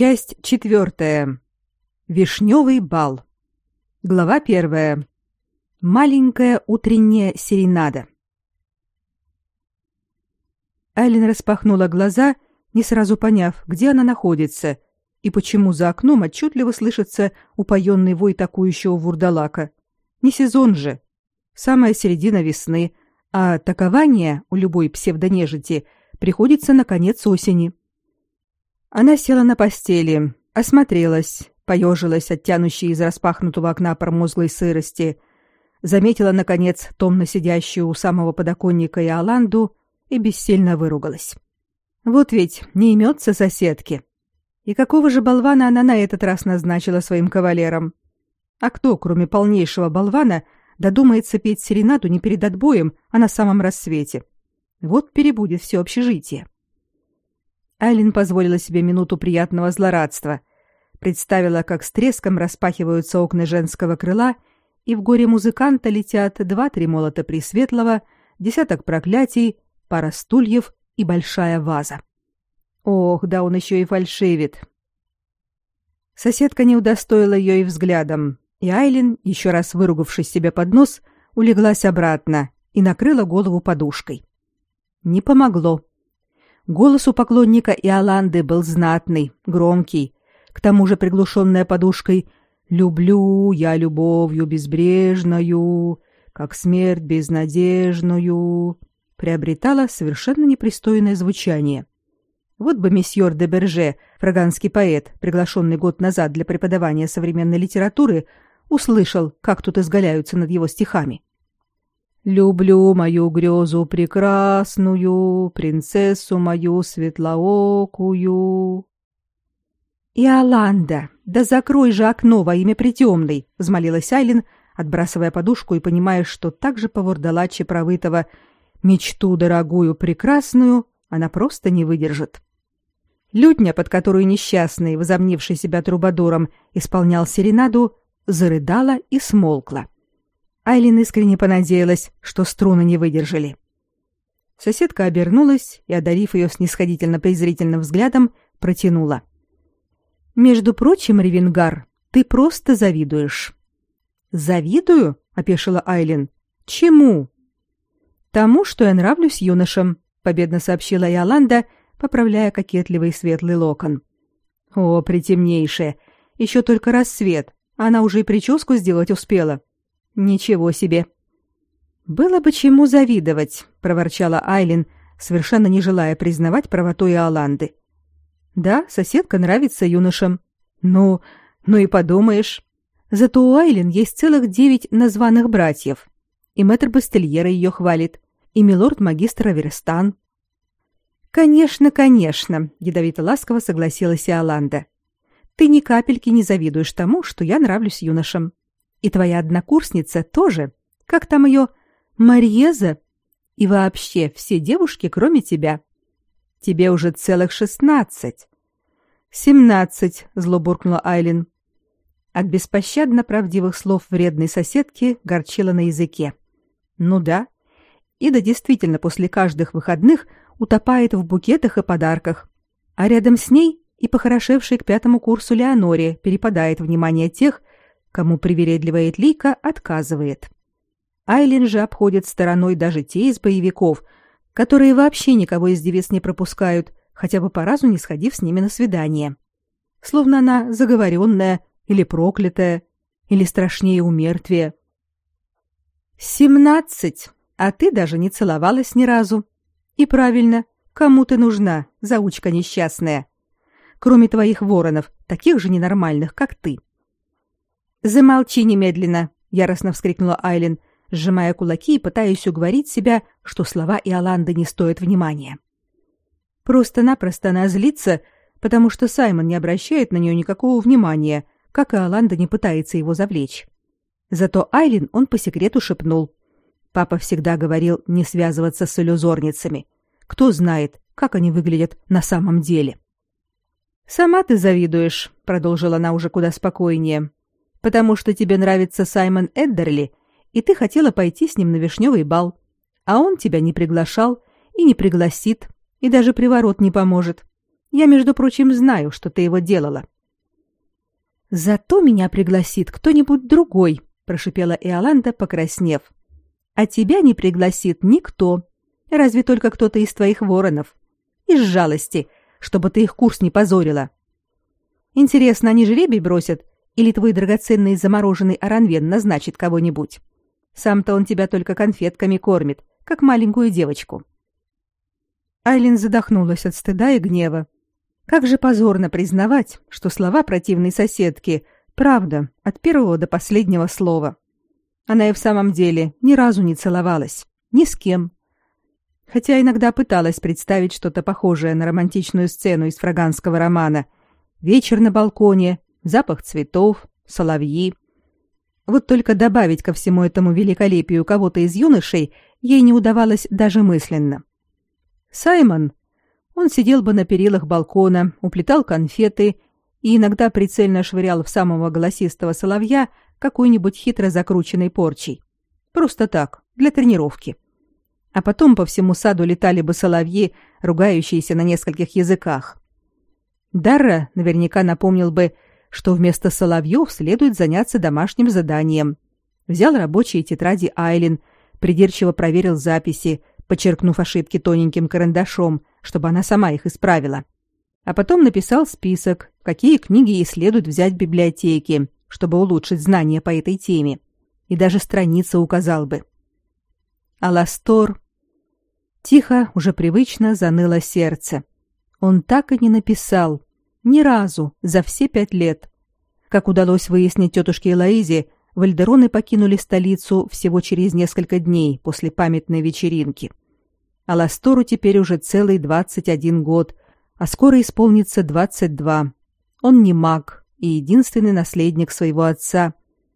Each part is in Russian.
Часть четвертая. Вишневый бал. Глава первая. Маленькая утренняя серенада. Айлин распахнула глаза, не сразу поняв, где она находится и почему за окном отчетливо слышится упоенный вой такующего вурдалака. Не сезон же. Самая середина весны, а такование у любой псевдонежити приходится на конец осени. Она села на постели, осмотрелась, поежилась от тянущей из распахнутого окна промозглой сырости, заметила, наконец, томно сидящую у самого подоконника Иоланду и бессильно выругалась. Вот ведь не имется соседки. И какого же болвана она на этот раз назначила своим кавалером? А кто, кроме полнейшего болвана, додумается петь серенаду не перед отбоем, а на самом рассвете? Вот перебудет все общежитие. Айлин позволила себе минуту приятного злорадства. Представила, как с треском распахиваются окна женского крыла, и в горе музыканта летят два-три молота Пресветлого, десяток проклятий, пара стульев и большая ваза. Ох, да он еще и фальшивит. Соседка не удостоила ее и взглядом, и Айлин, еще раз выругавшись себе под нос, улеглась обратно и накрыла голову подушкой. Не помогло. Голос у поклонника Иоланды был знатный, громкий, к тому же приглушенная подушкой «Люблю я любовью безбрежною, как смерть безнадежную» приобретала совершенно непристойное звучание. Вот бы месьеор де Берже, фраганский поэт, приглашенный год назад для преподавания современной литературы, услышал, как тут изгаляются над его стихами. Люблю мою грезу прекрасную, принцессу мою светлоокую. Иоланда, да закрой же окно во имя притемной, взмолилась Айлин, отбрасывая подушку и понимая, что так же по вордалаче провытого мечту дорогую прекрасную она просто не выдержит. Людня, под которую несчастный, возомнивший себя трубадуром, исполнял серенаду, зарыдала и смолкла. Айлин искренне понадеялась, что струны не выдержали. Соседка обернулась и, одарив ее снисходительно-презрительным взглядом, протянула. «Между прочим, Ревенгар, ты просто завидуешь». «Завидую?» — опешила Айлин. «Чему?» «Тому, что я нравлюсь юношам», — победно сообщила Иоланда, поправляя кокетливый светлый локон. «О, притемнейшая! Еще только рассвет, она уже и прическу сделать успела. Ничего себе. Было бы чему завидовать, проворчала Айлин, совершенно не желая признавать правоту Иоланды. Да, соседка нравится юношам. Ну, ну и подумаешь. Зато у Айлин есть целых девять названных братьев. И мэтр Бастельера ее хвалит, и милорд-магистр Аверстан. Конечно, конечно, ядовито-ласково согласилась Иоланда. Ты ни капельки не завидуешь тому, что я нравлюсь юношам. И твоя однокурсница тоже. Как там ее? Марьеза? И вообще все девушки, кроме тебя. Тебе уже целых шестнадцать. Семнадцать, зло буркнула Айлин. От беспощадно правдивых слов вредной соседки горчила на языке. Ну да. Ида действительно после каждых выходных утопает в букетах и подарках. А рядом с ней и похорошевшей к пятому курсу Леоноре перепадает внимание тех, Кому привередливая Лика отказывает. Айлин же обходит стороной даже те из боевиков, которые вообще никого из девиц не пропускают, хотя бы по разу не сходив с ними на свидание. Словно она заговоренная или проклятая, или страшнее умертвия. «Семнадцать, а ты даже не целовалась ни разу. И правильно, кому ты нужна, заучка несчастная? Кроме твоих воронов, таких же ненормальных, как ты». Замолчи немедленно, яростно вскрикнула Айлин, сжимая кулаки и пытаясь уговорить себя, что слова Иоланды не стоят внимания. Просто-напросто она злится, потому что Саймон не обращает на нее никакого внимания, как и Иоланда не пытается его завлечь. Зато Айлин он по секрету шепнул. Папа всегда говорил не связываться с иллюзорницами. Кто знает, как они выглядят на самом деле. «Сама ты завидуешь», — продолжила она уже куда спокойнее потому что тебе нравится Саймон Эддерли, и ты хотела пойти с ним на вишневый бал, а он тебя не приглашал и не пригласит, и даже приворот не поможет. Я, между прочим, знаю, что ты его делала. Зато меня пригласит кто-нибудь другой, прошипела Иоланда, покраснев. А тебя не пригласит никто, разве только кто-то из твоих воронов. Из жалости, чтобы ты их курс не позорила. Интересно, они жребий бросят или твой драгоценный замороженный аранвен назначит кого-нибудь? Сам-то он тебя только конфетками кормит, как маленькую девочку. Айлин задохнулась от стыда и гнева. Как же позорно признавать, что слова противной соседки правда от первого до последнего слова. Она и в самом деле ни разу не целовалась, ни с кем. Хотя иногда пыталась представить что-то похожее на романтичную сцену из фраганского романа. Вечер на балконе, запах цветов, соловьи. Вот только добавить ко всему этому великолепию кого-то из юношей ей не удавалось даже мысленно. Саймон, он сидел бы на перилах балкона, уплетал конфеты и иногда прицельно швырял в самого голосистого соловья какой-нибудь хитро закрученной порчей. Просто так, для тренировки. А потом по всему саду летали бы соловьи, ругающиеся на нескольких языках. Дарра наверняка напомнил бы, что вместо соловьев следует заняться домашним заданием. Взял рабочие тетради Айлин, придирчиво проверил записи, подчеркнув ошибки тоненьким карандашом, чтобы она сама их исправила. А потом написал список, какие книги ей следует взять в библиотеке, чтобы улучшить знания по этой теме. И даже страницы указал бы. Аластор... Тихо, уже привычно заныло сердце. Он так и не написал. Ни разу за все пять лет. Как удалось выяснить тетушке Элоизе, Вальдероны покинули столицу всего через несколько дней после памятной вечеринки. А Ластору теперь уже целый 21 год, а скоро исполнится 22. Он не маг и единственный наследник своего отца,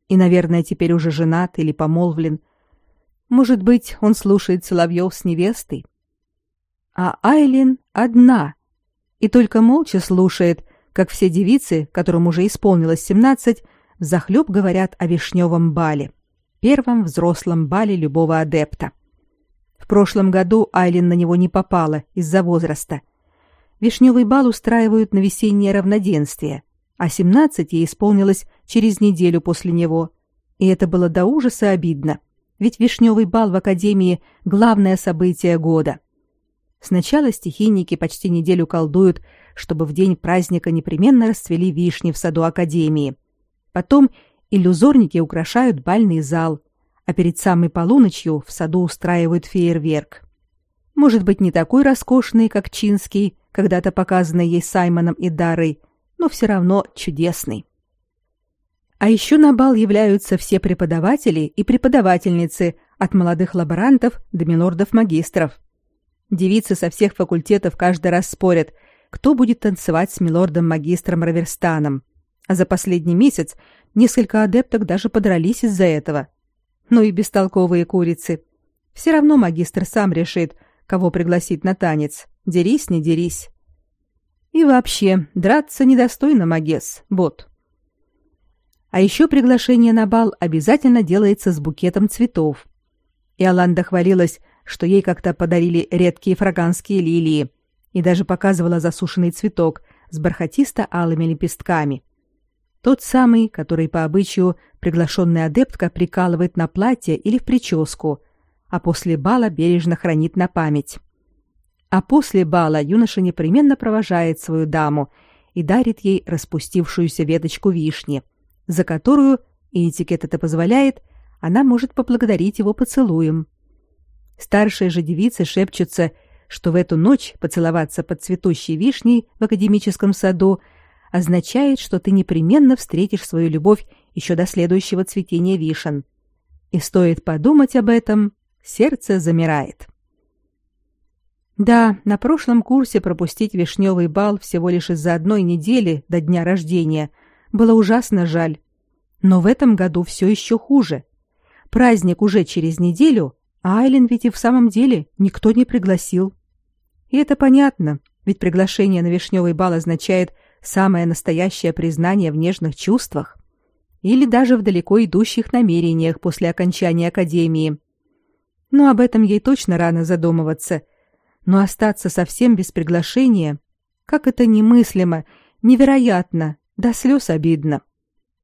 и, наверное, теперь уже женат или помолвлен. Может быть, он слушает соловьев с невестой? А Айлин одна, и только молча слушает, как все девицы, которым уже исполнилось 17, взахлеб говорят о вишневом бале, первом взрослом бале любого адепта. В прошлом году Айлин на него не попала из-за возраста. Вишневый бал устраивают на весеннее равноденствие, а 17 ей исполнилось через неделю после него. И это было до ужаса обидно, ведь вишневый бал в Академии – главное событие года. Сначала стихийники почти неделю колдуют, чтобы в день праздника непременно расцвели вишни в саду Академии. Потом иллюзорники украшают бальный зал, а перед самой полуночью в саду устраивают фейерверк. Может быть, не такой роскошный, как Чинский, когда-то показанный ей Саймоном и Дарой, но все равно чудесный. А еще на бал являются все преподаватели и преподавательницы, от молодых лаборантов до милордов-магистров. Девицы со всех факультетов каждый раз спорят, кто будет танцевать с милордом-магистром Раверстаном. А за последний месяц несколько адепток даже подрались из-за этого ну и бестолковые курицы. Все равно магистр сам решит, кого пригласить на танец. Дерись, не дерись. И вообще, драться недостойно магес, бот. А еще приглашение на бал обязательно делается с букетом цветов. И Аланда хвалилась, что ей как-то подарили редкие фраганские лилии, и даже показывала засушенный цветок с бархатисто-алыми лепестками. Тот самый, который по обычаю приглашенная адептка прикалывает на платье или в прическу, а после бала бережно хранит на память. А после бала юноша непременно провожает свою даму и дарит ей распустившуюся веточку вишни, за которую, и этикет это позволяет, она может поблагодарить его поцелуем. Старшие же девицы шепчутся, что в эту ночь поцеловаться под цветущей вишней в академическом саду – означает, что ты непременно встретишь свою любовь еще до следующего цветения вишен. И стоит подумать об этом, сердце замирает. Да, на прошлом курсе пропустить вишневый бал всего лишь из-за одной недели до дня рождения было ужасно жаль. Но в этом году все еще хуже. Праздник уже через неделю, а ведь и в самом деле никто не пригласил. И это понятно, ведь приглашение на вишневый бал означает, самое настоящее признание в нежных чувствах или даже в далеко идущих намерениях после окончания академии. Но об этом ей точно рано задумываться. Но остаться совсем без приглашения Как это немыслимо, невероятно, до слез обидно.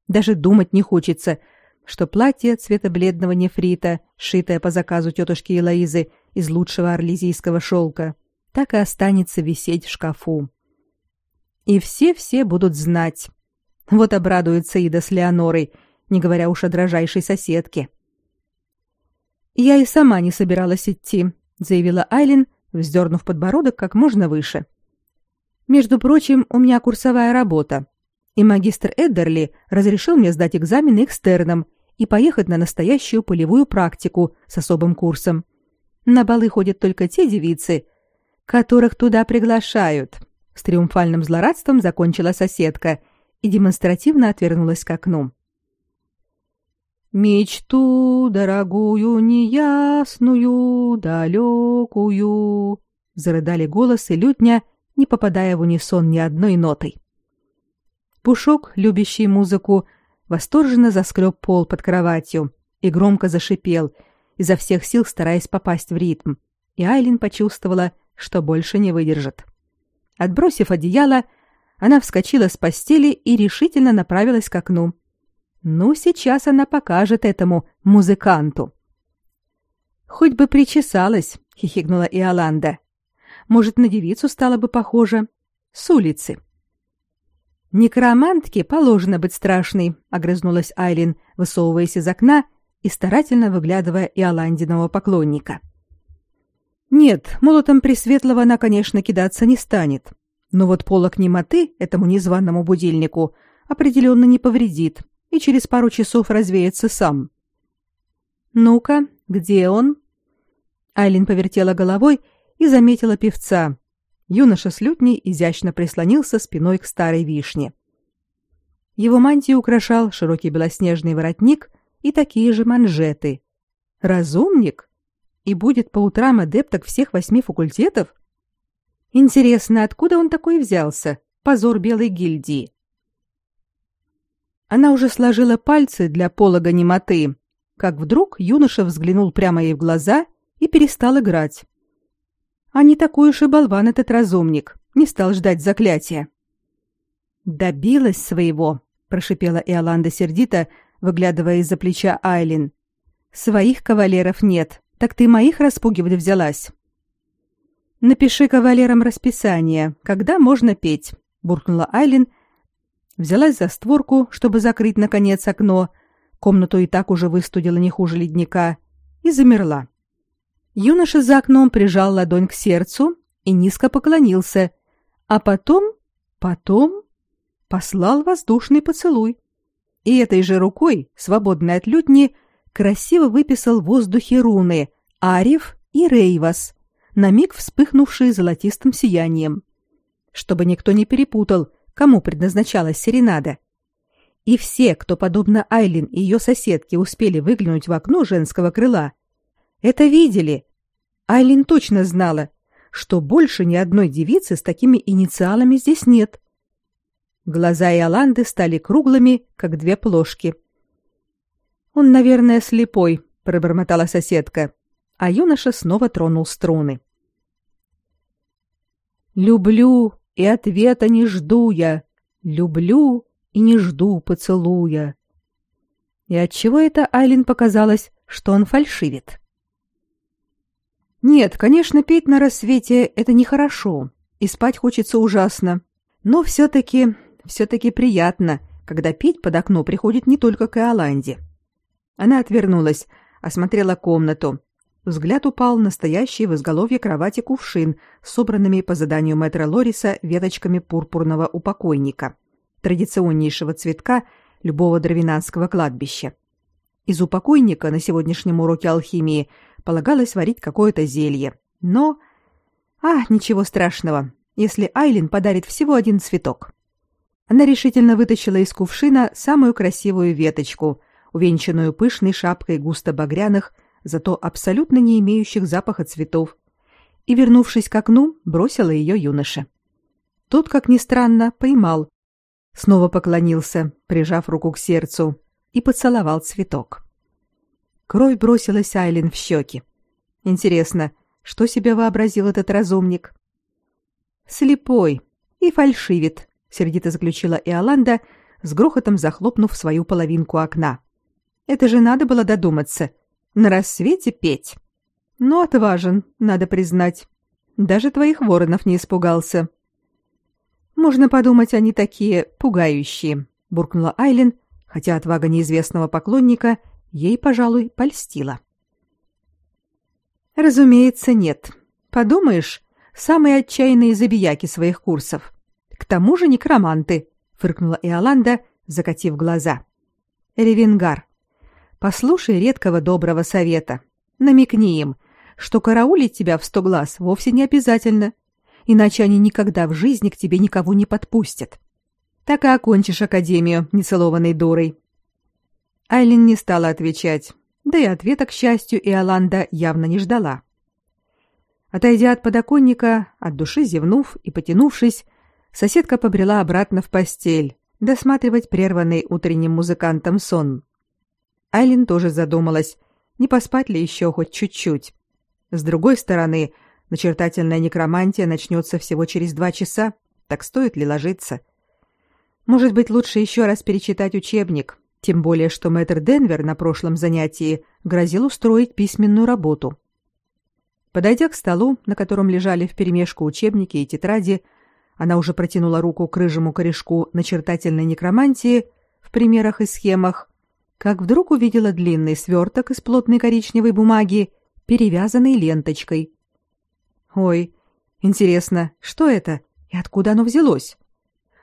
Даже думать не хочется, что платье цвета бледного нефрита, шитое по заказу тетушки Элоизы из лучшего орлезийского шелка, так и останется висеть в шкафу. И все-все будут знать. Вот обрадуется Ида с Леонорой, не говоря уж о дрожайшей соседке. «Я и сама не собиралась идти», — заявила Айлин, вздернув подбородок как можно выше. «Между прочим, у меня курсовая работа, и магистр Эддерли разрешил мне сдать экзамены экстерном и поехать на настоящую полевую практику с особым курсом. На балы ходят только те девицы, которых туда приглашают. С триумфальным злорадством закончила соседка и демонстративно отвернулась к окну. «Мечту дорогую, неясную, далекую», — зарыдали голос и лютня, не попадая в унисон ни одной нотой. Пушок, любящий музыку, — восторженно заскреб пол под кроватью и громко зашипел, изо всех сил стараясь попасть в ритм, и Айлин почувствовала, что больше не выдержит. Отбросив одеяло, она вскочила с постели и решительно направилась к окну. Ну, сейчас она покажет этому музыканту. Хоть бы причесалась, хихикнула Иоланда. Может, на девицу стала бы похожа с улицы. Некромантке положено быть страшной, огрызнулась Айлин, высовываясь из окна и старательно выглядывая Иоландиного поклонника. Нет, молотом Пресветлого она, конечно, кидаться не станет. Но вот полок немоты этому незваному будильнику определенно не повредит и через пару часов развеется сам. Ну-ка, где он? Айлин повертела головой и заметила певца, юноша с лютней изящно прислонился спиной к старой вишне. Его мантию украшал широкий белоснежный воротник и такие же манжеты. Разумник? И будет по утрам адепток всех восьми факультетов? Интересно, откуда он такой взялся? Позор белой гильдии. Она уже сложила пальцы для полога немоты, как вдруг юноша взглянул прямо ей в глаза и перестал играть. А не такой уж и болван этот разумник, не стал ждать заклятия. Добилась своего, прошипела Иоланда сердито, выглядывая из-за плеча Айлин. Своих кавалеров нет, так ты моих распугивать взялась. Напиши кавалерам расписание, когда можно петь, буркнула Айлин, взялась за створку, чтобы закрыть наконец окно. Комнату и так уже выстудила не хуже ледника, и замерла. Юноша за окном прижал ладонь к сердцу и низко поклонился, а потом, потом послал воздушный поцелуй. И этой же рукой, свободной от лютни, красиво выписал в воздухе руны Ариф и Рейвас, на миг вспыхнувшие золотистым сиянием. Чтобы никто не перепутал, кому предназначалась серенада. И все, кто, подобно Айлин и ее соседке, успели выглянуть в окно женского крыла, это видели. Айлин точно знала, что больше ни одной девицы с такими инициалами здесь нет. Глаза Иоланды стали круглыми, как две плошки. «Он, наверное, слепой», — пробормотала соседка, а юноша снова тронул струны. «Люблю, и ответа не жду я. Люблю и не жду поцелуя». И отчего это Айлин показалось, что он фальшивит? Нет, конечно, петь на рассвете это нехорошо, и спать хочется ужасно. Но все-таки, все-таки приятно, когда петь под окно приходит не только к Иоланде. Она отвернулась, осмотрела комнату. Взгляд упал на стоящий в изголовье кровати кувшин собранными по заданию мэтра Лориса веточками пурпурного упокойника, традиционнейшего цветка любого дровинанского кладбища. Из упокойника на сегодняшнем уроке алхимии – полагалось варить какое-то зелье. Но... А, ничего страшного, если Айлин подарит всего один цветок. Она решительно вытащила из кувшина самую красивую веточку, увенчанную пышной шапкой густо багряных, зато абсолютно не имеющих запаха цветов, и, вернувшись к окну, бросила ее юноше. Тот, как ни странно, поймал. Снова поклонился, прижав руку к сердцу, и поцеловал цветок. Кровь бросилась Айлин в щеки. Интересно, что себе вообразил этот разумник? Слепой. И фальшивит, сердито заключила Иоланда, с грохотом захлопнув свою половинку окна. Это же надо было додуматься. На рассвете петь. Но отважен, надо признать. Даже твоих воронов не испугался. Можно подумать, они такие пугающие, буркнула Айлин, хотя отвага неизвестного поклонника ей, пожалуй, польстила. Разумеется, нет. Подумаешь, самые отчаянные забияки своих курсов. К тому же некроманты, фыркнула Иоланда, закатив глаза. Ревенгар, послушай редкого доброго совета. Намекни им, что караулить тебя в сто глаз вовсе не обязательно, иначе они никогда в жизни к тебе никого не подпустят. Так и окончишь академию нецелованной дурой. Айлин не стала отвечать, да и ответа, к счастью, Иоланда явно не ждала. Отойдя от подоконника, от души зевнув и потянувшись, соседка побрела обратно в постель, досматривать прерванный утренним музыкантом сон. Айлин тоже задумалась, не поспать ли еще хоть чуть-чуть. С другой стороны, начертательная некромантия начнется всего через два часа, так стоит ли ложиться? Может быть, лучше еще раз перечитать учебник, тем более, что мэтр Денвер на прошлом занятии грозил устроить письменную работу. Подойдя к столу, на котором лежали вперемешку учебники и тетради, она уже протянула руку к рыжему корешку начертательной некромантии в примерах и схемах, как вдруг увидела длинный сверток из плотной коричневой бумаги, перевязанный ленточкой. Ой, интересно, что это и откуда оно взялось?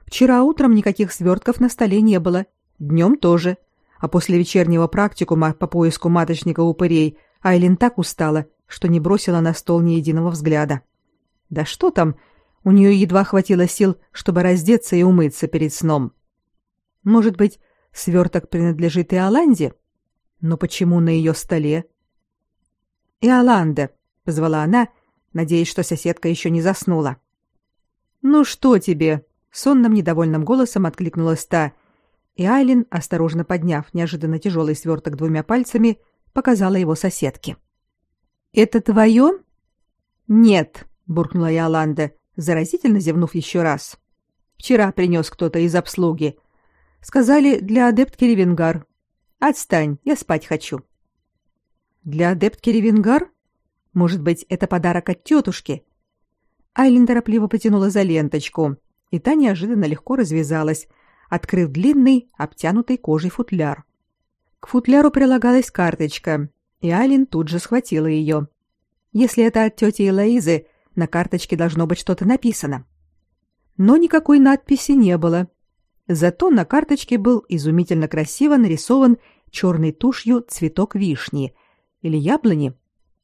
Вчера утром никаких свертков на столе не было, днем тоже, а после вечернего практикума по поиску маточника упырей Айлин так устала, что не бросила на стол ни единого взгляда. Да что там, у нее едва хватило сил, чтобы раздеться и умыться перед сном. Может быть, сверток принадлежит Иоланде? Но почему на ее столе? «Иоланда», — позвала она, надеясь, что соседка еще не заснула. «Ну что тебе?» — сонным недовольным голосом откликнулась та, и Айлин, осторожно подняв неожиданно тяжелый сверток двумя пальцами, показала его соседке. «Это твое?» «Нет», — буркнула Иоланда, заразительно зевнув еще раз. Вчера принес кто-то из обслуги. Сказали, для адептки Ревенгар. Отстань, я спать хочу. Для адептки Ревенгар? Может быть, это подарок от тетушки? Айлин торопливо потянула за ленточку, и та неожиданно легко развязалась, открыв длинный, обтянутый кожей футляр. К футляру прилагалась карточка, и Айлин тут же схватила ее. Если это от тети Элоизы, на карточке должно быть что-то написано. Но никакой надписи не было. Зато на карточке был изумительно красиво нарисован черной тушью цветок вишни или яблони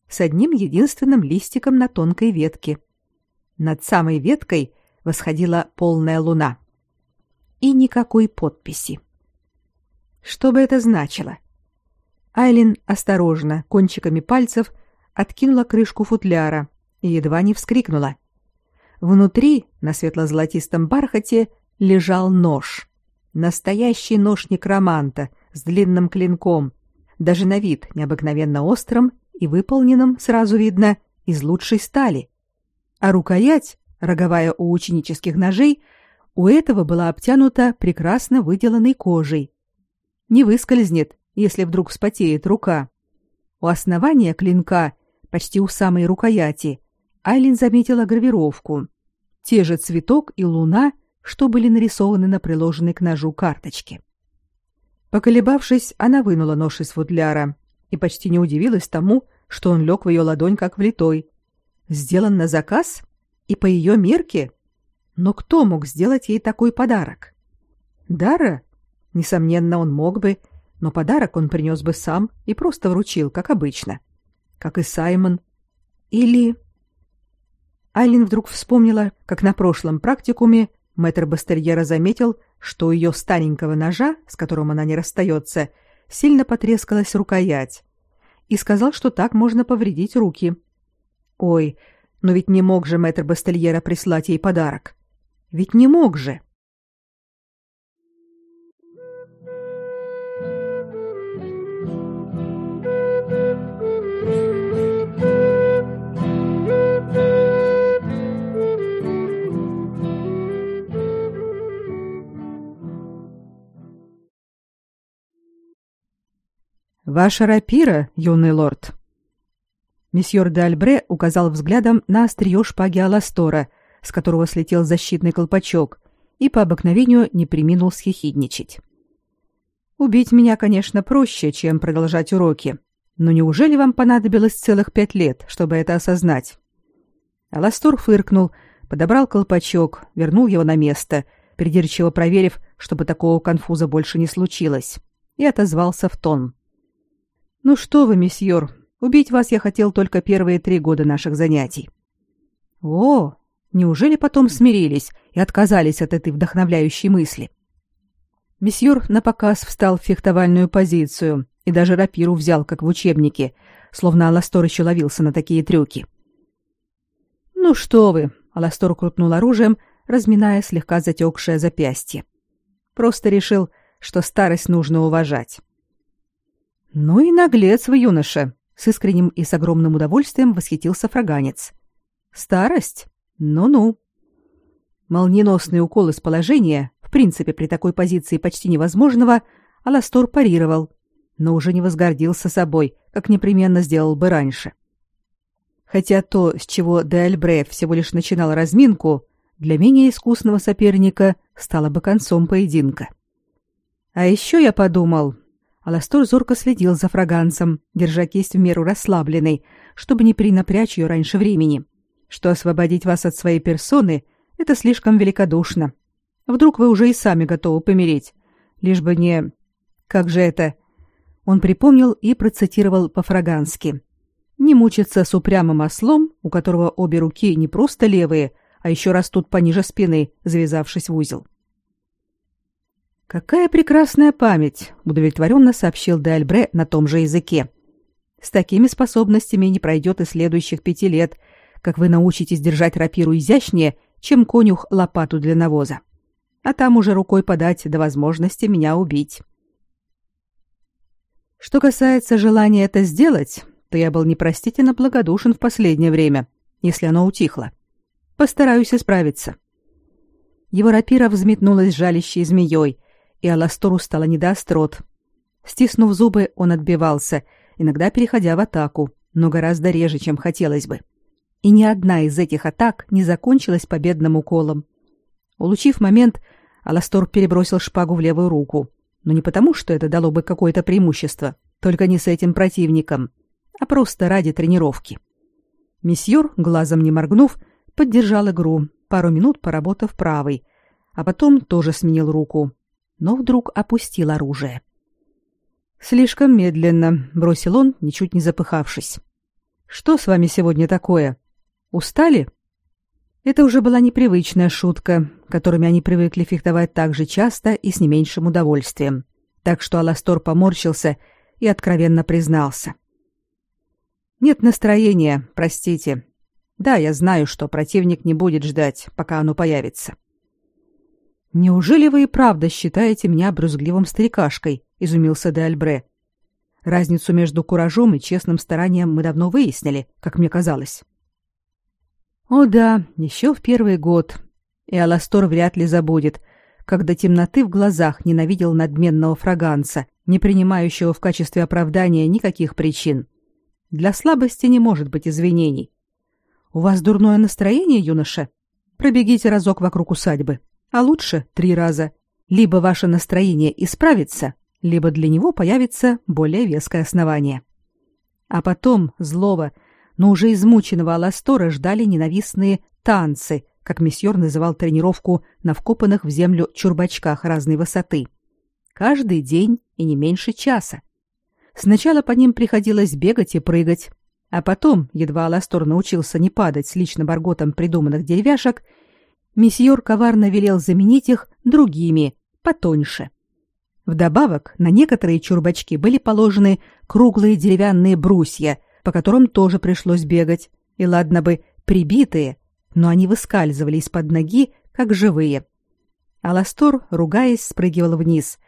с одним единственным листиком на тонкой ветке. Над самой веткой восходила полная луна. И никакой подписи. Что бы это значило? Айлин осторожно, кончиками пальцев, откинула крышку футляра и едва не вскрикнула. Внутри, на светло-золотистом бархате, лежал нож. Настоящий нож некроманта с длинным клинком, даже на вид необыкновенно острым и выполненным, сразу видно, из лучшей стали. А рукоять, роговая у ученических ножей, у этого была обтянута прекрасно выделанной кожей. Не выскользнет, если вдруг вспотеет рука. У основания клинка, почти у самой рукояти, Айлин заметила гравировку. Те же цветок и луна, что были нарисованы на приложенной к ножу карточке. Поколебавшись, она вынула нож из футляра и почти не удивилась тому, что он лег в ее ладонь как влитой. Сделан на заказ и по ее мерке? Но кто мог сделать ей такой подарок? Дара? Несомненно, он мог бы, но подарок он принес бы сам и просто вручил, как обычно. Как и Саймон. Или... Айлин вдруг вспомнила, как на прошлом практикуме мэтр Бастерьера заметил, что у ее старенького ножа, с которым она не расстается, сильно потрескалась рукоять, и сказал, что так можно повредить руки. Ой, но ведь не мог же мэтр Бастельера прислать ей подарок. Ведь не мог же. Ваша рапира, юный лорд. Месьёр де Альбре указал взглядом на острие шпаги Аластора — с которого слетел защитный колпачок, и по обыкновению не приминул схихидничать. Убить меня, конечно, проще, чем продолжать уроки. Но неужели вам понадобилось целых пять лет, чтобы это осознать? Аластор фыркнул, подобрал колпачок, вернул его на место, придирчиво проверив, чтобы такого конфуза больше не случилось, и отозвался в тон. «Ну что вы, месьеор, убить вас я хотел только первые три года наших занятий». «О, неужели потом смирились и отказались от этой вдохновляющей мысли?» Месьеор напоказ встал в фехтовальную позицию и даже рапиру взял, как в учебнике, словно Аластор еще ловился на такие трюки. «Ну что вы!» — Аластор крутнул оружием, разминая слегка затекшее запястье. Просто решил, что старость нужно уважать. «Ну и наглец вы, юноша!» — с искренним и с огромным удовольствием восхитился фраганец. «Старость? Ну-ну!» Молниеносный укол из положения, в принципе, при такой позиции почти невозможного, Аластор парировал, но уже не возгордился собой, как непременно сделал бы раньше. — хотя то, с чего де Альбре всего лишь начинал разминку, для менее искусного соперника стало бы концом поединка. А еще я подумал... Аластор зорко следил за фраганцем, держа кисть в меру расслабленной, чтобы не принапрячь ее раньше времени, что освободить вас от своей персоны — это слишком великодушно. Вдруг вы уже и сами готовы помереть, лишь бы не... Как же это? Он припомнил и процитировал по-фрагански — не мучиться с упрямым ослом, у которого обе руки не просто левые, а еще растут пониже спины, завязавшись в узел. «Какая прекрасная память!» — удовлетворенно сообщил Д'Альбре на том же языке. «С такими способностями не пройдет и следующих пяти лет, как вы научитесь держать рапиру изящнее, чем конюх лопату для навоза. А там уже рукой подать до возможности меня убить». Что касается желания это сделать, то я был непростительно благодушен в последнее время, если оно утихло. Постараюсь исправиться. Его рапира взметнулась жалящей змеей, и Аластору стало не до острот. Стиснув зубы, он отбивался, иногда переходя в атаку, но гораздо реже, чем хотелось бы. И ни одна из этих атак не закончилась победным уколом. Улучив момент, Аластор перебросил шпагу в левую руку, но не потому, что это дало бы какое-то преимущество, только не с этим противником — а просто ради тренировки. Месьюр, глазом не моргнув, поддержал игру, пару минут поработав правой, а потом тоже сменил руку, но вдруг опустил оружие. «Слишком медленно», — бросил он, ничуть не запыхавшись. «Что с вами сегодня такое? Устали?» Это уже была непривычная шутка, которыми они привыкли фехтовать так же часто и с не меньшим удовольствием. Так что Аластор поморщился и откровенно признался. Нет настроения, простите. Да, я знаю, что противник не будет ждать, пока оно появится. Неужели вы и правда считаете меня брюзгливым старикашкой? изумился де Альбре. Разницу между куражом и честным старанием мы давно выяснили, как мне казалось. О да, еще в первый год. И Аластор вряд ли забудет, когда темноты в глазах ненавидел надменного фраганца, не принимающего в качестве оправдания никаких причин. Для слабости не может быть извинений. У вас дурное настроение, юноша? Пробегите разок вокруг усадьбы, а лучше три раза. Либо ваше настроение исправится, либо для него появится более веское основание. А потом злого, но уже измученного Аластора ждали ненавистные танцы, как месьеор называл тренировку на вкопанных в землю чурбачках разной высоты. Каждый день и не меньше часа. Сначала по ним приходилось бегать и прыгать, а потом, едва Аластор научился не падать с лично барготом придуманных деревяшек, месьеор коварно велел заменить их другими, потоньше. Вдобавок, на некоторые чурбачки были положены круглые деревянные брусья, по которым тоже пришлось бегать, и ладно бы прибитые, но они выскальзывали из-под ноги, как живые. Аластор, ругаясь, спрыгивал вниз,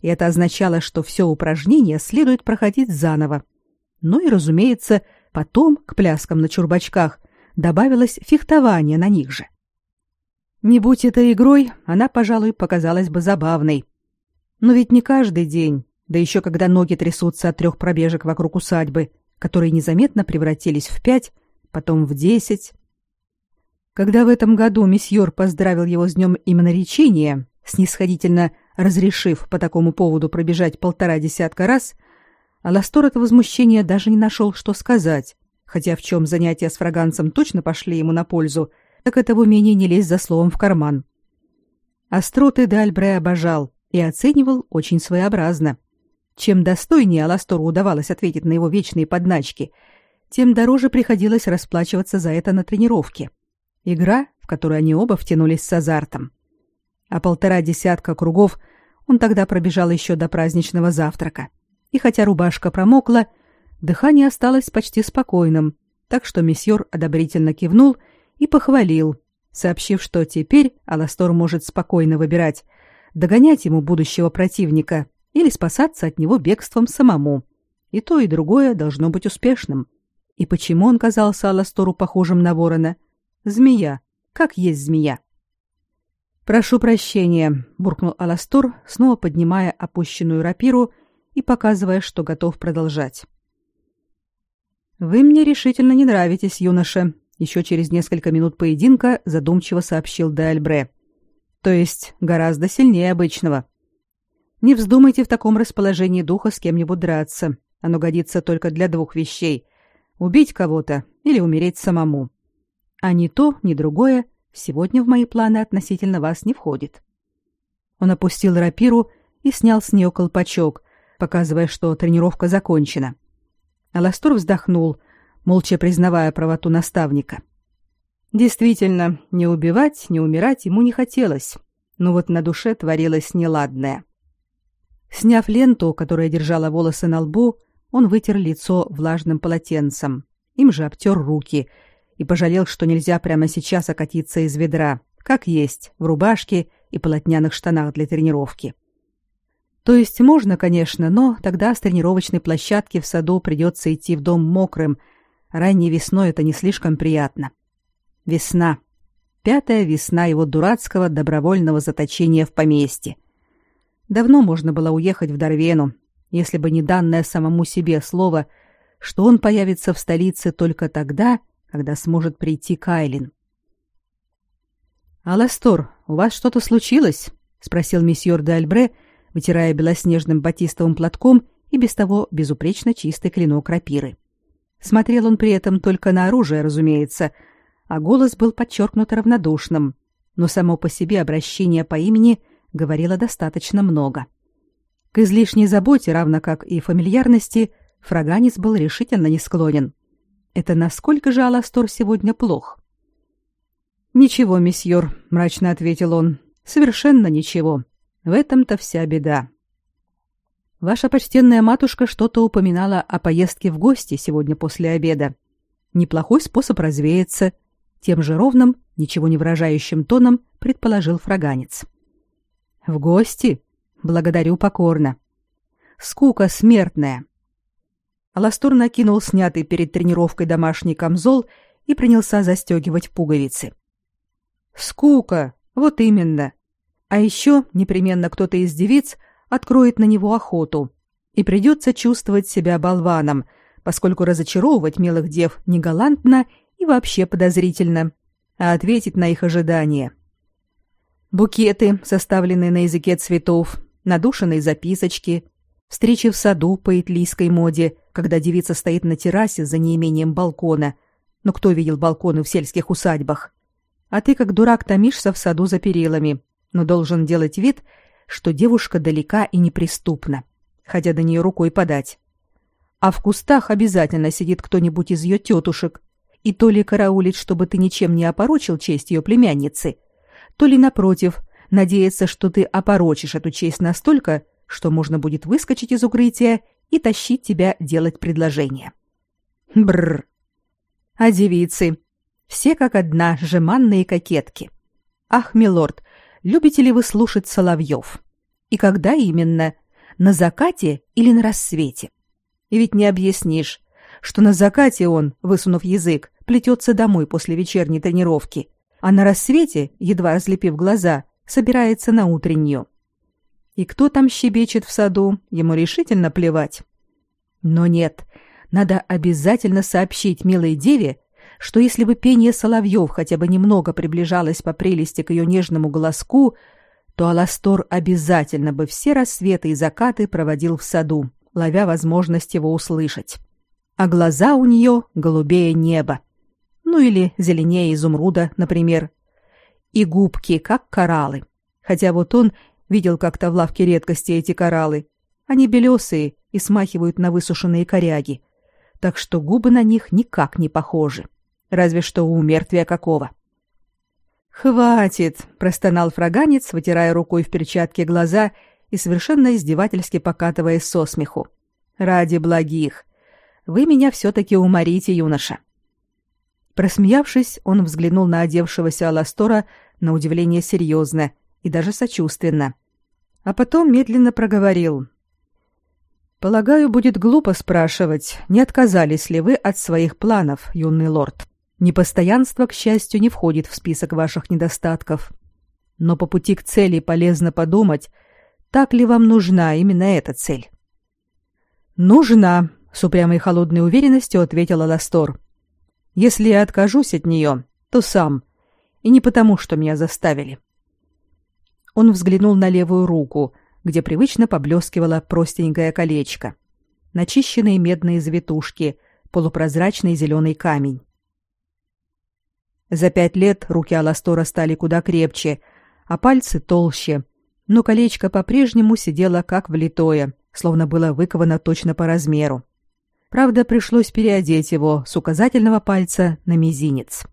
и это означало, что все упражнение следует проходить заново. Ну и, разумеется, потом к пляскам на чурбачках добавилось фехтование на них же. Не будь это игрой, она, пожалуй, показалась бы забавной. Но ведь не каждый день, Да еще когда ноги трясутся от трех пробежек вокруг усадьбы, которые незаметно превратились в пять, потом в десять. Когда в этом году месьеор поздравил его с днем именоречения, снисходительно разрешив по такому поводу пробежать полтора десятка раз, Аластор от возмущения даже не нашел, что сказать, хотя в чем занятия с фраганцем точно пошли ему на пользу, так это в умении не лезть за словом в карман. Остроты де Альбре обожал и оценивал очень своеобразно. Чем достойнее Аластору удавалось ответить на его вечные подначки, тем дороже приходилось расплачиваться за это на тренировке. Игра, в которой они оба втянулись с азартом. А полтора десятка кругов он тогда пробежал еще до праздничного завтрака. И хотя рубашка промокла, дыхание осталось почти спокойным, так что месьеор одобрительно кивнул и похвалил, сообщив, что теперь Аластор может спокойно выбирать, догонять ему будущего противника или спасаться от него бегством самому. И то, и другое должно быть успешным. И почему он казался Аластору похожим на ворона? Змея. Как есть змея. «Прошу прощения», — буркнул Аластор, снова поднимая опущенную рапиру и показывая, что готов продолжать. «Вы мне решительно не нравитесь, юноша», — еще через несколько минут поединка задумчиво сообщил Д'Альбре. «То есть гораздо сильнее обычного. Не вздумайте в таком расположении духа с кем-нибудь драться. Оно годится только для двух вещей — убить кого-то или умереть самому. А ни то, ни другое сегодня в мои планы относительно вас не входит». Он опустил рапиру и снял с нее колпачок, показывая, что тренировка закончена. Аластор вздохнул, молча признавая правоту наставника. Действительно, не убивать, не умирать ему не хотелось, но вот на душе творилось неладное. Сняв ленту, которая держала волосы на лбу, он вытер лицо влажным полотенцем. Им же обтер руки и пожалел, что нельзя прямо сейчас окатиться из ведра, как есть, в рубашке и полотняных штанах для тренировки. То есть можно, конечно, но тогда с тренировочной площадки в саду придется идти в дом мокрым. Ранней весной это не слишком приятно. Весна. Пятая весна его дурацкого добровольного заточения в поместье. Давно можно было уехать в Дарвену, если бы не данное самому себе слово, что он появится в столице только тогда, когда сможет прийти Кайлин. «Аластор, у вас что-то случилось?» — спросил месьеор де Альбре, вытирая белоснежным батистовым платком и без того безупречно чистый клинок рапиры. Смотрел он при этом только на оружие, разумеется, а голос был подчеркнут равнодушным, но само по себе обращение по имени — говорила достаточно много. К излишней заботе, равно как и фамильярности, Фраганис был решительно не склонен. Это насколько же Аластор сегодня плох? «Ничего, месьеор», — мрачно ответил он, — «совершенно ничего. В этом-то вся беда». «Ваша почтенная матушка что-то упоминала о поездке в гости сегодня после обеда. Неплохой способ развеяться», — тем же ровным, ничего не выражающим тоном предположил Фраганец. В гости? Благодарю покорно. Скука смертная. Аластур накинул снятый перед тренировкой домашний камзол и принялся застегивать пуговицы. Скука, вот именно. А еще непременно кто-то из девиц откроет на него охоту, и придется чувствовать себя болваном, поскольку разочаровывать милых дев не галантно и вообще подозрительно, а ответить на их ожидания – Букеты, составленные на языке цветов, надушенные записочки, встречи в саду по итлийской моде, когда девица стоит на террасе за неимением балкона. Но кто видел балконы в сельских усадьбах? А ты как дурак томишься в саду за перилами, но должен делать вид, что девушка далека и неприступна, хотя до нее рукой подать. А в кустах обязательно сидит кто-нибудь из ее тетушек, и то ли караулит, чтобы ты ничем не опорочил честь ее племянницы, то ли, напротив, надеяться, что ты опорочишь эту честь настолько, что можно будет выскочить из укрытия и тащить тебя делать предложение. Бррр. А девицы? Все как одна жеманные кокетки. Ах, милорд, любите ли вы слушать соловьев? И когда именно? На закате или на рассвете? И ведь не объяснишь, что на закате он, высунув язык, плетется домой после вечерней тренировки, а на рассвете, едва разлепив глаза, собирается на утреннюю. И кто там щебечет в саду, ему решительно плевать. Но нет, надо обязательно сообщить милой деве, что если бы пение соловьев хотя бы немного приближалось по прелести к ее нежному голоску, то Аластор обязательно бы все рассветы и закаты проводил в саду, ловя возможность его услышать. А глаза у нее голубее неба. Ну или зеленее изумруда, например. И губки, как кораллы. Хотя вот он видел как-то в лавке редкости эти кораллы. Они белесые и смахивают на высушенные коряги. Так что губы на них никак не похожи. Разве что у мертвия какого. «Хватит!» – простонал фраганец, вытирая рукой в перчатке глаза и совершенно издевательски покатываясь со смеху. «Ради благих! Вы меня все-таки уморите, юноша!» Просмеявшись, он взглянул на одевшегося Аластора на удивление серьезно и даже сочувственно. А потом медленно проговорил. «Полагаю, будет глупо спрашивать, не отказались ли вы от своих планов, юный лорд. Непостоянство, к счастью, не входит в список ваших недостатков. Но по пути к цели полезно подумать, так ли вам нужна именно эта цель». «Нужна», — с упрямой холодной уверенностью ответила Ластор. «Если я откажусь от нее, то сам, и не потому, что меня заставили». Он взглянул на левую руку, где привычно поблескивало простенькое колечко. Начищенные медные завитушки, полупрозрачный зеленый камень. За пять лет руки Аластора стали куда крепче, а пальцы толще, но колечко по-прежнему сидело как влитое, словно было выковано точно по размеру. Правда, пришлось переодеть его с указательного пальца на мизинец.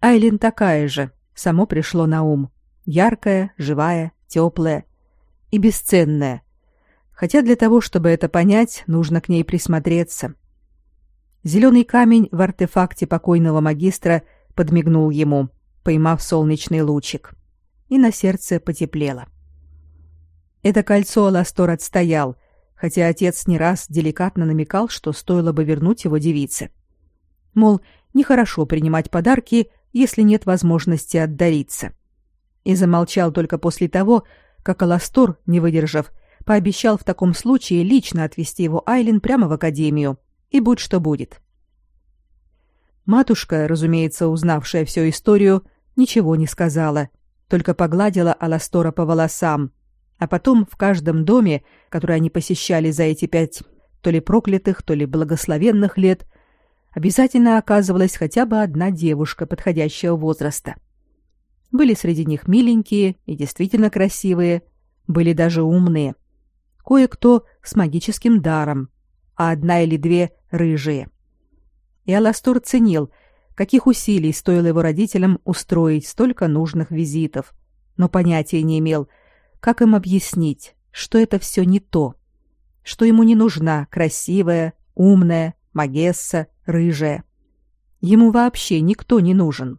Айлин такая же, само пришло на ум яркая, живая, теплая и бесценная. Хотя для того, чтобы это понять, нужно к ней присмотреться. Зеленый камень в артефакте покойного магистра подмигнул ему, поймав солнечный лучик, и на сердце потеплело. Это кольцо Ластор отстоял, хотя отец не раз деликатно намекал, что стоило бы вернуть его девице. Мол, нехорошо принимать подарки, если нет возможности отдариться и замолчал только после того, как Аластор, не выдержав, пообещал в таком случае лично отвезти его Айлин прямо в академию, и будь что будет. Матушка, разумеется, узнавшая всю историю, ничего не сказала, только погладила Аластора по волосам, а потом в каждом доме, который они посещали за эти пять то ли проклятых, то ли благословенных лет, обязательно оказывалась хотя бы одна девушка подходящего возраста — были среди них миленькие и действительно красивые, были даже умные. Кое-кто с магическим даром, а одна или две рыжие. И Аластор ценил, каких усилий стоило его родителям устроить столько нужных визитов, но понятия не имел, как им объяснить, что это все не то, что ему не нужна красивая, умная, магесса, рыжая. Ему вообще никто не нужен.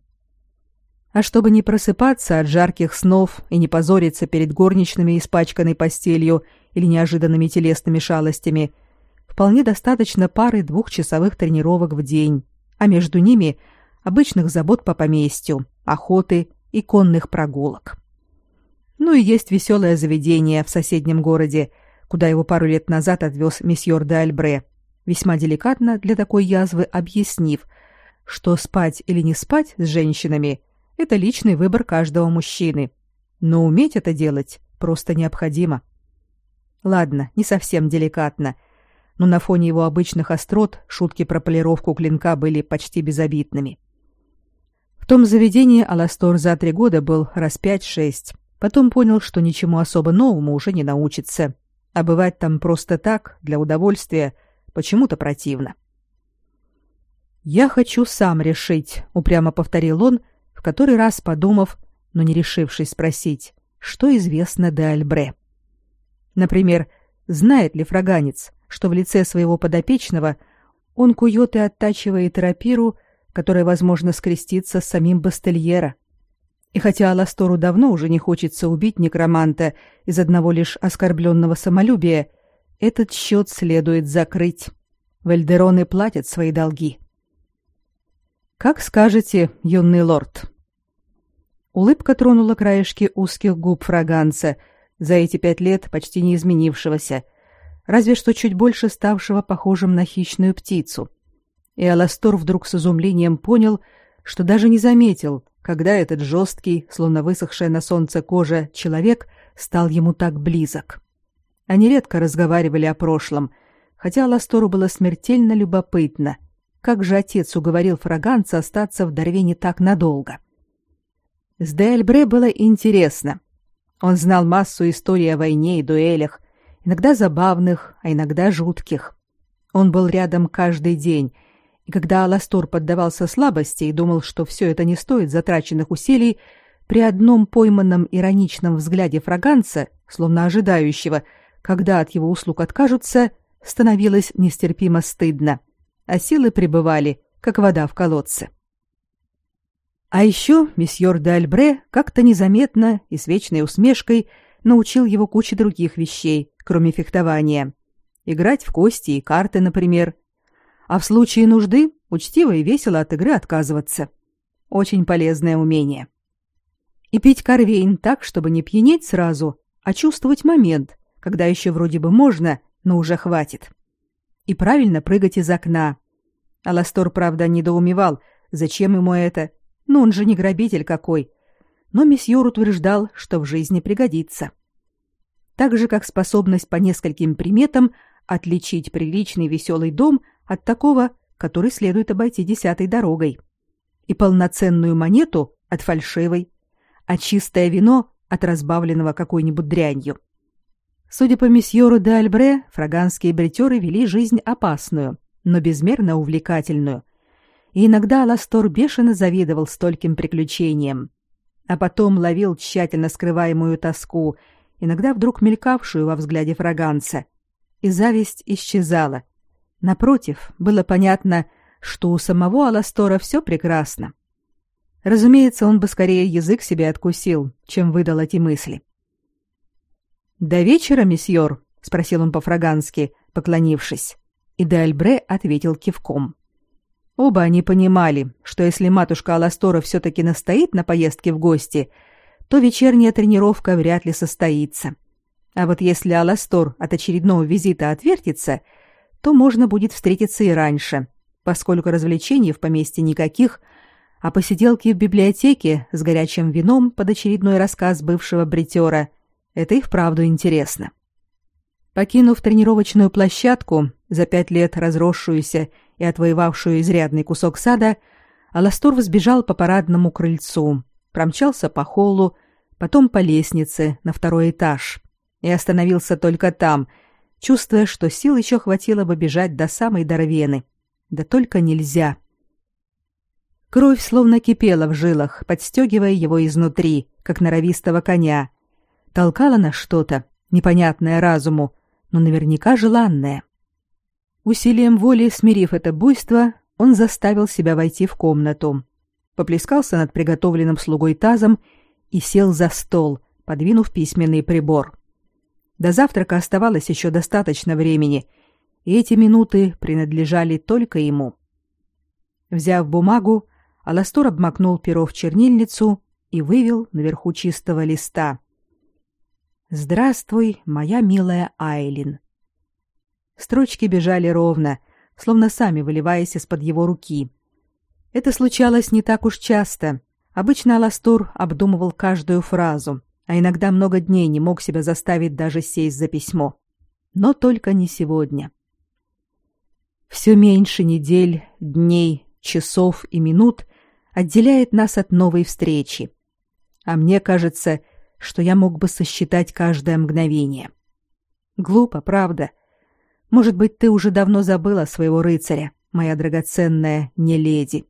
А чтобы не просыпаться от жарких снов и не позориться перед горничными испачканной постелью или неожиданными телесными шалостями, вполне достаточно пары двухчасовых тренировок в день, а между ними обычных забот по поместью, охоты и конных прогулок. Ну и есть веселое заведение в соседнем городе, куда его пару лет назад отвез месьеор де Альбре, весьма деликатно для такой язвы объяснив, что спать или не спать с женщинами – это личный выбор каждого мужчины. Но уметь это делать просто необходимо. Ладно, не совсем деликатно, но на фоне его обычных острот шутки про полировку клинка были почти безобидными. В том заведении Аластор за три года был раз пять-шесть. Потом понял, что ничему особо новому уже не научится. А бывать там просто так, для удовольствия, почему-то противно. «Я хочу сам решить», — упрямо повторил он, в который раз подумав, но не решившись спросить, что известно де Альбре. Например, знает ли фраганец, что в лице своего подопечного он кует и оттачивает рапиру, которая, возможно, скрестится с самим Бастельера. И хотя Аластору давно уже не хочется убить некроманта из одного лишь оскорбленного самолюбия, этот счет следует закрыть. Вальдероны платят свои долги. Как скажете, юный лорд. Улыбка тронула краешки узких губ фраганца, за эти пять лет почти не изменившегося, разве что чуть больше ставшего похожим на хищную птицу. И Аластор вдруг с изумлением понял, что даже не заметил, когда этот жесткий, словно высохшая на солнце кожа, человек стал ему так близок. Они редко разговаривали о прошлом, хотя Аластору было смертельно любопытно, как же отец уговорил фраганца остаться в Дарвине так надолго. С Дельбре было интересно. Он знал массу историй о войне и дуэлях, иногда забавных, а иногда жутких. Он был рядом каждый день, и когда Аластор поддавался слабости и думал, что все это не стоит затраченных усилий, при одном пойманном ироничном взгляде фраганца, словно ожидающего, когда от его услуг откажутся, становилось нестерпимо стыдно, а силы пребывали, как вода в колодце. А еще месьеор де Альбре как-то незаметно и с вечной усмешкой научил его куче других вещей, кроме фехтования. Играть в кости и карты, например. А в случае нужды учтиво и весело от игры отказываться. Очень полезное умение. И пить корвейн так, чтобы не пьянеть сразу, а чувствовать момент, когда еще вроде бы можно, но уже хватит. И правильно прыгать из окна. Аластор, правда, недоумевал, зачем ему это, но он же не грабитель какой. Но месьеор утверждал, что в жизни пригодится. Так же, как способность по нескольким приметам отличить приличный веселый дом от такого, который следует обойти десятой дорогой. И полноценную монету от фальшивой, а чистое вино от разбавленного какой-нибудь дрянью. Судя по месьеору де Альбре, фраганские бритеры вели жизнь опасную, но безмерно увлекательную, и иногда Ластор бешено завидовал стольким приключениям, а потом ловил тщательно скрываемую тоску, иногда вдруг мелькавшую во взгляде фраганца, и зависть исчезала. Напротив, было понятно, что у самого Аластора все прекрасно. Разумеется, он бы скорее язык себе откусил, чем выдал эти мысли. «До вечера, месьеор?» — спросил он по-фрагански, поклонившись, и де Альбре ответил кивком. Оба они понимали, что если матушка Аластора все-таки настоит на поездке в гости, то вечерняя тренировка вряд ли состоится. А вот если Аластор от очередного визита отвертится, то можно будет встретиться и раньше, поскольку развлечений в поместье никаких, а посиделки в библиотеке с горячим вином под очередной рассказ бывшего бритера — это и вправду интересно. Покинув тренировочную площадку, за пять лет разросшуюся и отвоевавшую изрядный кусок сада, Аластор взбежал по парадному крыльцу, промчался по холлу, потом по лестнице на второй этаж и остановился только там, чувствуя, что сил еще хватило бы бежать до самой Дорвены. Да только нельзя. Кровь словно кипела в жилах, подстегивая его изнутри, как норовистого коня. Толкала на что-то, непонятное разуму, но наверняка желанное. Усилием воли, смирив это буйство, он заставил себя войти в комнату, поплескался над приготовленным слугой тазом и сел за стол, подвинув письменный прибор. До завтрака оставалось еще достаточно времени, и эти минуты принадлежали только ему. Взяв бумагу, Аластор обмакнул перо в чернильницу и вывел наверху чистого листа. «Здравствуй, моя милая Айлин. Строчки бежали ровно, словно сами выливаясь из-под его руки. Это случалось не так уж часто. Обычно Аластур обдумывал каждую фразу, а иногда много дней не мог себя заставить даже сесть за письмо. Но только не сегодня. Все меньше недель, дней, часов и минут отделяет нас от новой встречи. А мне кажется, что я мог бы сосчитать каждое мгновение. Глупо, правда? Может быть, ты уже давно забыла своего рыцаря, моя драгоценная не леди.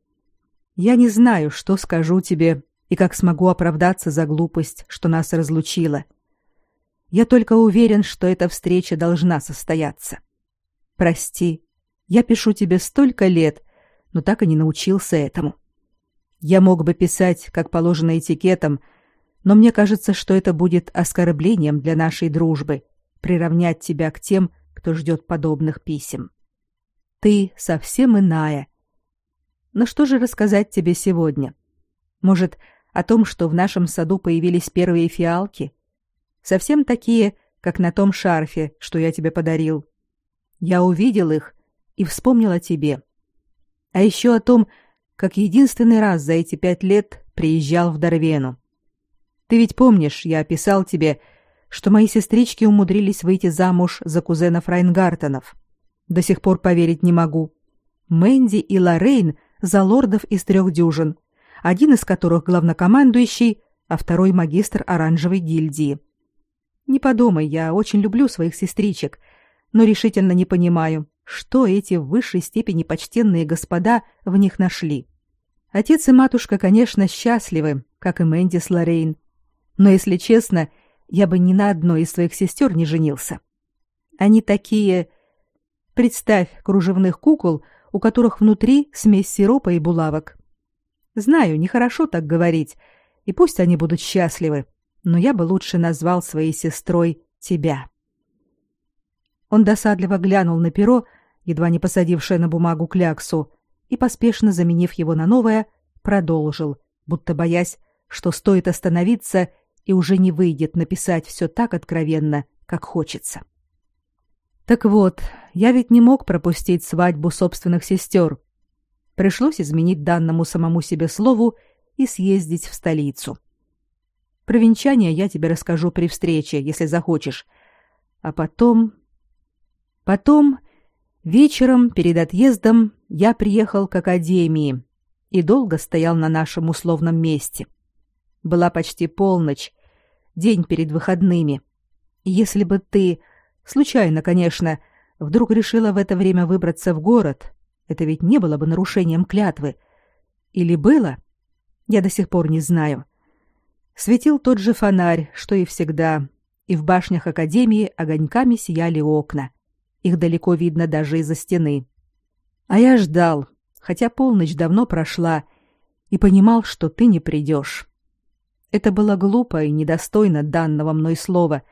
Я не знаю, что скажу тебе и как смогу оправдаться за глупость, что нас разлучила. Я только уверен, что эта встреча должна состояться. Прости, я пишу тебе столько лет, но так и не научился этому. Я мог бы писать, как положено этикетом, но мне кажется, что это будет оскорблением для нашей дружбы приравнять тебя к тем, кто ждет подобных писем. Ты совсем иная. Но что же рассказать тебе сегодня? Может, о том, что в нашем саду появились первые фиалки? совсем такие, как на том шарфе, что я тебе подарил. Я увидел их и вспомнил о тебе. А еще о том, как единственный раз за эти пять лет приезжал в Дарвену. Ты ведь помнишь, я описал тебе, что мои сестрички умудрились выйти замуж за кузенов Райнгартенов. До сих пор поверить не могу. Мэнди и Лоррейн за лордов из трех дюжин, один из которых главнокомандующий, а второй магистр оранжевой гильдии. Не подумай, я очень люблю своих сестричек, но решительно не понимаю, что эти в высшей степени почтенные господа в них нашли. Отец и матушка, конечно, счастливы, как и Мэнди с Лоррейн. Но, если честно, я бы ни на одной из своих сестер не женился. Они такие... Представь кружевных кукол, у которых внутри смесь сиропа и булавок. Знаю, нехорошо так говорить, и пусть они будут счастливы, но я бы лучше назвал своей сестрой тебя. Он досадливо глянул на перо, едва не посадившее на бумагу кляксу, и поспешно заменив его на новое, продолжил, будто боясь, что стоит остановиться и уже не выйдет написать все так откровенно, как хочется. Так вот, я ведь не мог пропустить свадьбу собственных сестер. Пришлось изменить данному самому себе слову и съездить в столицу. Про венчание я тебе расскажу при встрече, если захочешь. А потом... Потом, вечером перед отъездом, я приехал к академии и долго стоял на нашем условном месте. Была почти полночь, день перед выходными. И если бы ты, случайно, конечно, вдруг решила в это время выбраться в город, это ведь не было бы нарушением клятвы. Или было? Я до сих пор не знаю. Светил тот же фонарь, что и всегда, и в башнях академии огоньками сияли окна. Их далеко видно даже из-за стены. А я ждал, хотя полночь давно прошла, и понимал, что ты не придешь. Это было глупо и недостойно данного мной слова,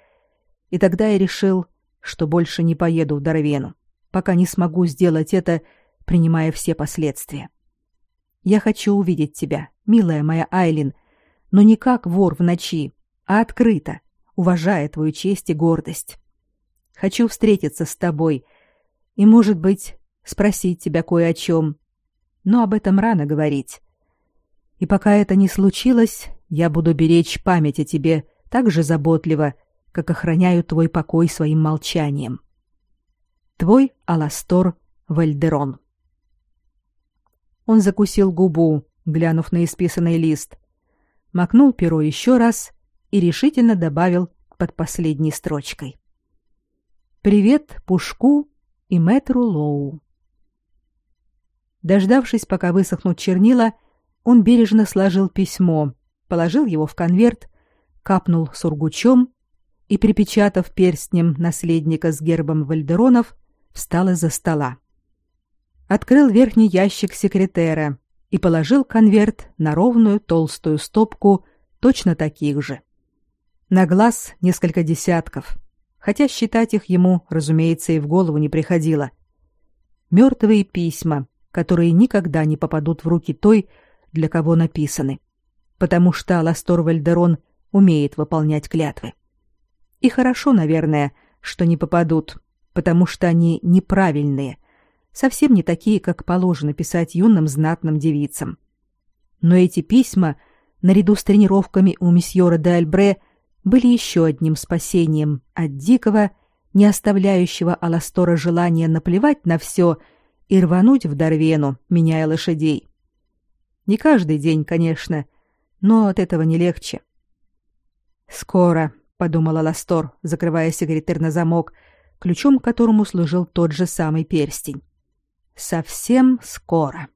и тогда я решил, что больше не поеду в Дарвену, пока не смогу сделать это, принимая все последствия. Я хочу увидеть тебя, милая моя Айлин, — но не как вор в ночи, а открыто, уважая твою честь и гордость. Хочу встретиться с тобой и, может быть, спросить тебя кое о чем, но об этом рано говорить. И пока это не случилось, я буду беречь память о тебе так же заботливо, как охраняю твой покой своим молчанием. Твой Аластор Вальдерон. Он закусил губу, глянув на исписанный лист, макнул перо еще раз и решительно добавил под последней строчкой. «Привет Пушку и мэтру Лоу». Дождавшись, пока высохнут чернила, он бережно сложил письмо, положил его в конверт, капнул сургучом и, припечатав перстнем наследника с гербом Вальдеронов, встал из-за стола. Открыл верхний ящик секретера и положил конверт на ровную толстую стопку точно таких же. На глаз несколько десятков, хотя считать их ему, разумеется, и в голову не приходило. Мертвые письма, которые никогда не попадут в руки той, для кого написаны, потому что Ластор Вальдерон умеет выполнять клятвы. И хорошо, наверное, что не попадут, потому что они неправильные — совсем не такие, как положено писать юным знатным девицам. Но эти письма, наряду с тренировками у месьеора де Альбре, были еще одним спасением от дикого, не оставляющего Аластора желания наплевать на все и рвануть в Дарвену, меняя лошадей. Не каждый день, конечно, но от этого не легче. «Скоро», — подумал Аластор, закрывая секретарь на замок, ключом к которому служил тот же самый перстень совсем скоро.